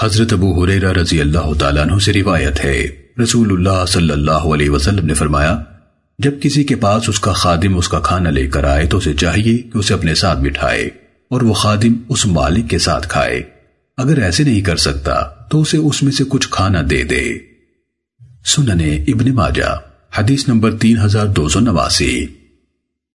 حضرت ابو حریرہ رضی اللہ تعالیٰ عنہ سے روایت ہے۔ رسول اللہ صلی اللہ علیہ وسلم نے فرمایا، جب کسی کے پاس اس کا خادم اس کا کھانا لے کر آئے تو اسے چاہیے کہ اسے اپنے ساتھ بٹھائے اور وہ خادم اس مالک کے ساتھ کھائے۔ اگر ایسے نہیں کر سکتا تو اسے اس میں سے کچھ کھانا دے دے۔ سننے ابن ماجہ، حدیث نمبر تین ہزار دو سو نواسی۔